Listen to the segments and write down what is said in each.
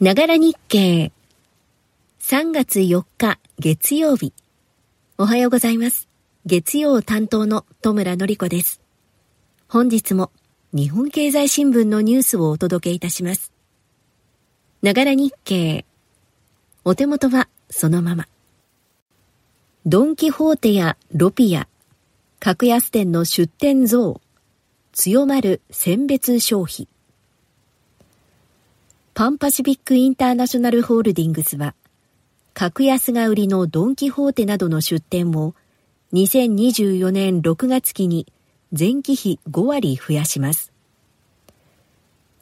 ながら日経。3月4日月曜日。おはようございます。月曜担当の戸村のり子です。本日も日本経済新聞のニュースをお届けいたします。ながら日経。お手元はそのまま。ドンキホーテやロピア、格安店の出店増、強まる選別消費。パンパシフィックインターナショナルホールディングスは、格安が売りのドンキホーテなどの出店を2024年6月期に前期比5割増やします。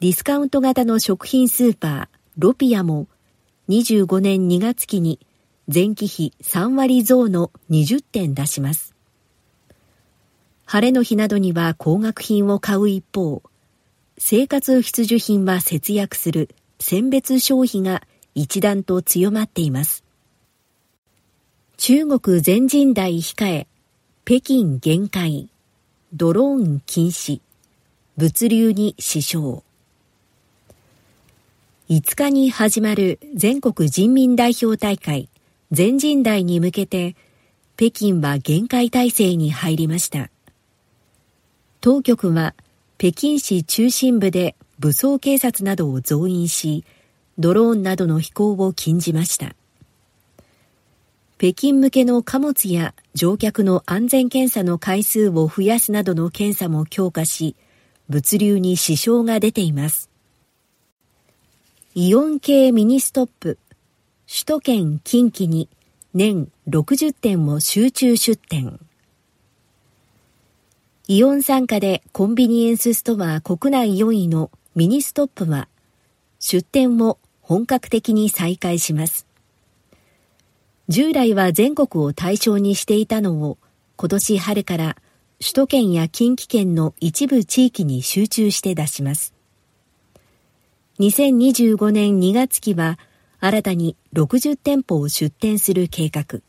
ディスカウント型の食品スーパーロピアも25年2月期に前期比3割増の20点出します。晴れの日などには高額品を買う一方、生活必需品は節約する選別消費が一段と強まっています。中国全人代控え、北京限界、ドローン禁止、物流に支障。5日に始まる全国人民代表大会全人代に向けて北京は限界態勢に入りました。当局は北京市中心部で武装警察などを増員し、ドローンなどの飛行を禁じました。北京向けの貨物や乗客の安全検査の回数を増やすなどの検査も強化し、物流に支障が出ています。イオン系ミニストップ、首都圏近畿に年60店を集中出店。イオン傘下でコンビニエンスストア国内4位のミニストップは出店を本格的に再開します。従来は全国を対象にしていたのを今年春から首都圏や近畿圏の一部地域に集中して出します。2025年2月期は新たに60店舗を出店する計画。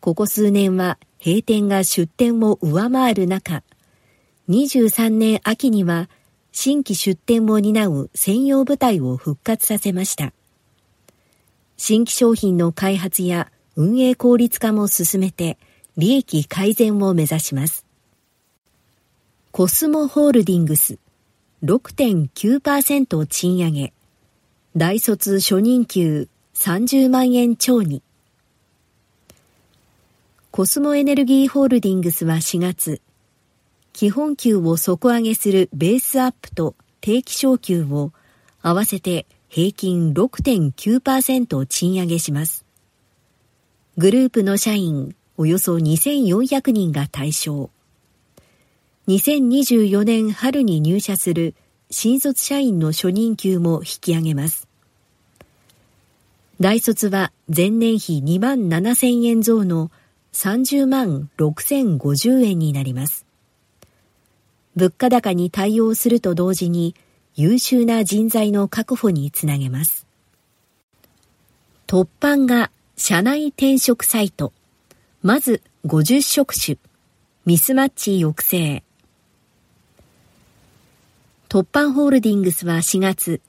ここ数年は閉店が出店を上回る中、23年秋には新規出店を担う専用部隊を復活させました。新規商品の開発や運営効率化も進めて利益改善を目指します。コスモホールディングス6.9%賃上げ。大卒初任給30万円超に。コスモエネルギーホールディングスは4月、基本給を底上げするベースアップと定期昇給を合わせて平均6.9%賃上げします。グループの社員およそ2400人が対象。2024年春に入社する新卒社員の初任給も引き上げます。大卒は前年比2万7000円増の30万6050円になります。物価高に対応すると同時に優秀な人材の確保につなげます。突版が社内転職サイト。まず50職種。ミスマッチ抑制。突版ホールディングスは4月、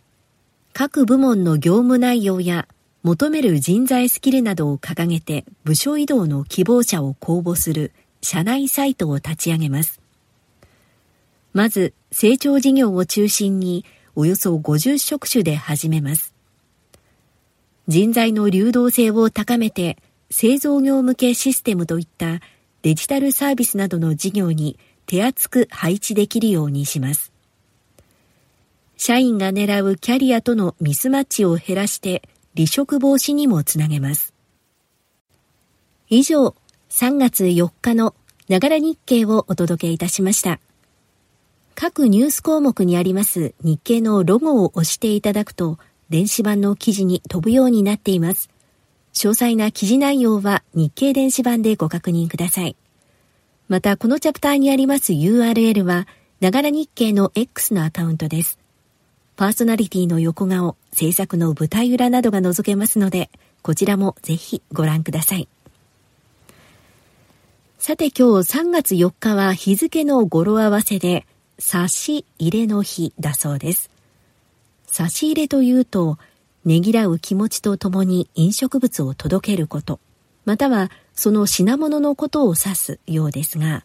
各部門の業務内容や求める人材スキルなどを掲げて部署移動の希望者を公募する社内サイトを立ち上げます。まず、成長事業を中心におよそ50職種で始めます。人材の流動性を高めて製造業向けシステムといったデジタルサービスなどの事業に手厚く配置できるようにします。社員が狙うキャリアとのミスマッチを減らして離職防止にもつなげます。以上、3月4日のながら日経をお届けいたしました。各ニュース項目にあります日経のロゴを押していただくと、電子版の記事に飛ぶようになっています。詳細な記事内容は日経電子版でご確認ください。また、このチャプターにあります URL は、ながら日経の X のアカウントです。パーソナリティの横顔、制作の舞台裏などが覗けますので、こちらもぜひご覧ください。さて今日3月4日は日付の語呂合わせで、差し入れの日だそうです。差し入れというと、ねぎらう気持ちとともに飲食物を届けること、またはその品物のことを指すようですが、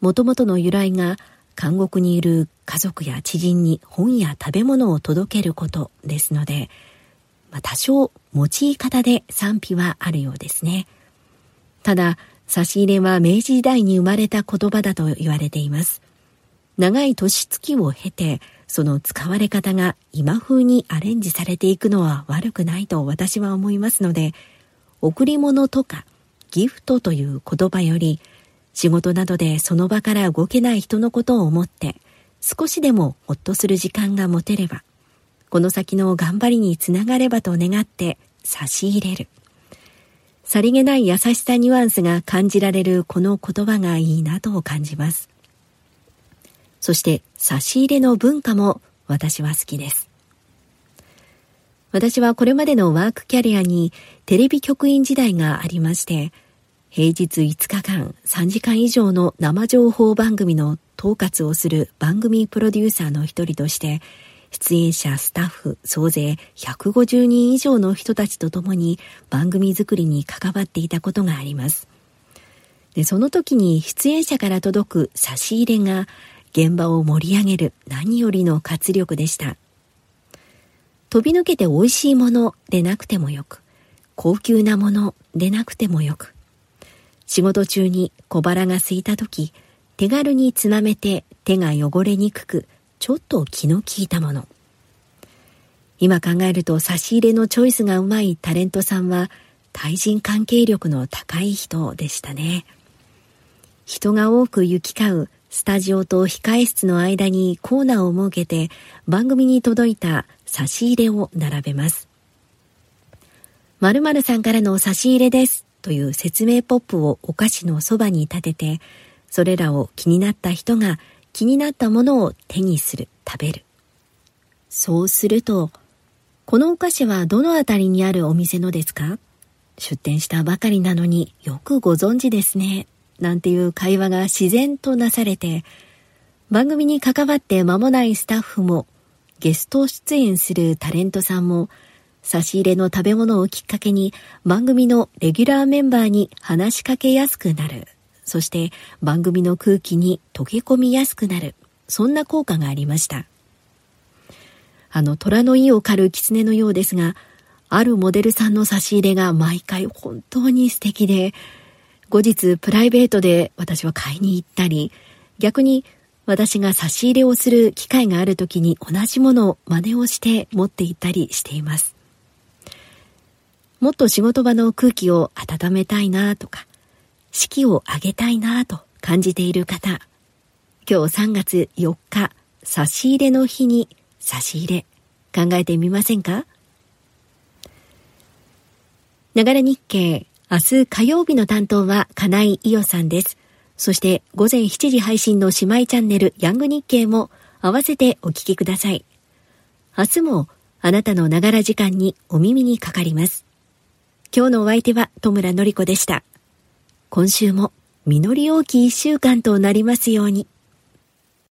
もともとの由来が監獄にいる家族や知人に本や食べ物を届けることですので、まあ、多少用い方で賛否はあるようですね。ただ、差し入れは明治時代に生まれた言葉だと言われています。長い年月を経て、その使われ方が今風にアレンジされていくのは悪くないと私は思いますので、贈り物とかギフトという言葉より、仕事などでその場から動けない人のことを思って、少しでもほっとする時間が持てれば、この先の頑張りにつながればと願って差し入れる。さりげない優しさニュアンスが感じられるこの言葉がいいなと感じます。そして差し入れの文化も私は好きです。私はこれまでのワークキャリアにテレビ局員時代がありまして、平日5日間3時間以上の生情報番組の統括をする番組プロデューサーの一人として、出演者、スタッフ、総勢150人以上の人たちと共に番組作りに関わっていたことがあります。でその時に出演者から届く差し入れが現場を盛り上げる何よりの活力でした。飛び抜けて美味しいものでなくてもよく、高級なものでなくてもよく、仕事中に小腹が空いた時、手軽につまめて手が汚れにくく、ちょっと気の利いたもの。今考えると差し入れのチョイスがうまいタレントさんは対人関係力の高い人でしたね。人が多く行き交うスタジオと控え室の間にコーナーを設けて番組に届いた差し入れを並べます。〇〇さんからの差し入れですという説明ポップをお菓子のそばに立てて、それらを気になった人が気になったものを手にする、食べる。そうすると、このお菓子はどのあたりにあるお店のですか？出店したばかりなのによくご存知ですね。なんていう会話が自然となされて、番組に関わって間もないスタッフも、ゲスト出演するタレントさんも、差し入れの食べ物をきっかけに番組のレギュラーメンバーに話しかけやすくなる。そして番組の空気に溶け込みやすくなる。そんな効果がありました。あの虎の意を狩る狐のようですが、あるモデルさんの差し入れが毎回本当に素敵で、後日プライベートで私は買いに行ったり、逆に私が差し入れをする機会がある時に同じものを真似をして持って行ったりしています。もっと仕事場の空気を温めたいなとか、士気を上げたいなと感じている方、今日3月4日、差し入れの日に差し入れ考えてみませんか？ながら日経明日火曜日の担当は金井伊代さんです。そして午前7時配信の姉妹チャンネルヤング日経も合わせてお聞きください。明日もあなたのながら時間にお耳にかかります。今日のお相手は戸村のり子でした。今週も実り大き一週間となりますように。